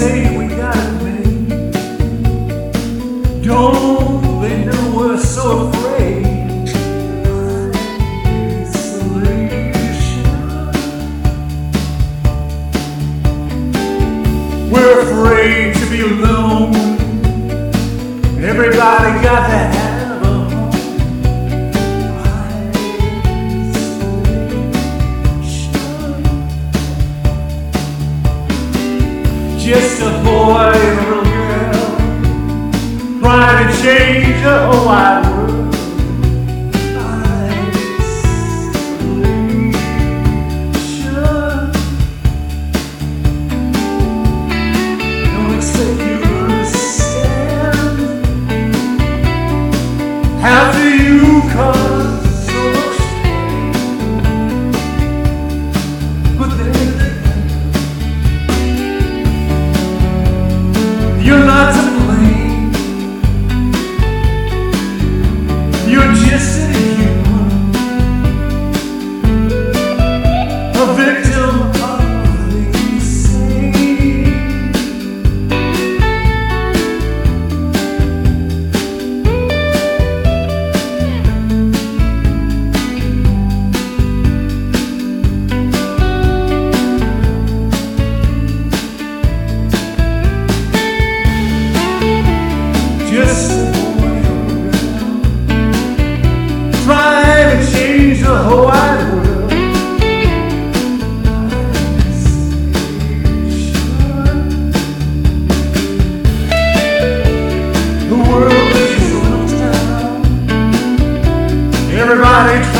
say we got it made. Don't they know we're so afraid? boy a little girl, trying to change the whole wide world. How Everybody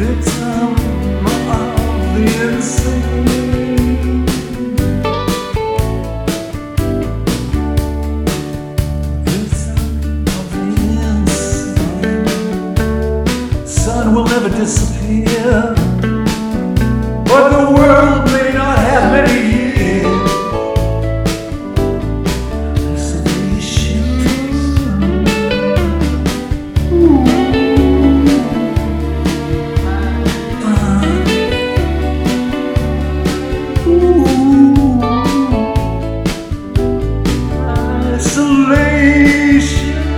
the time. Deixa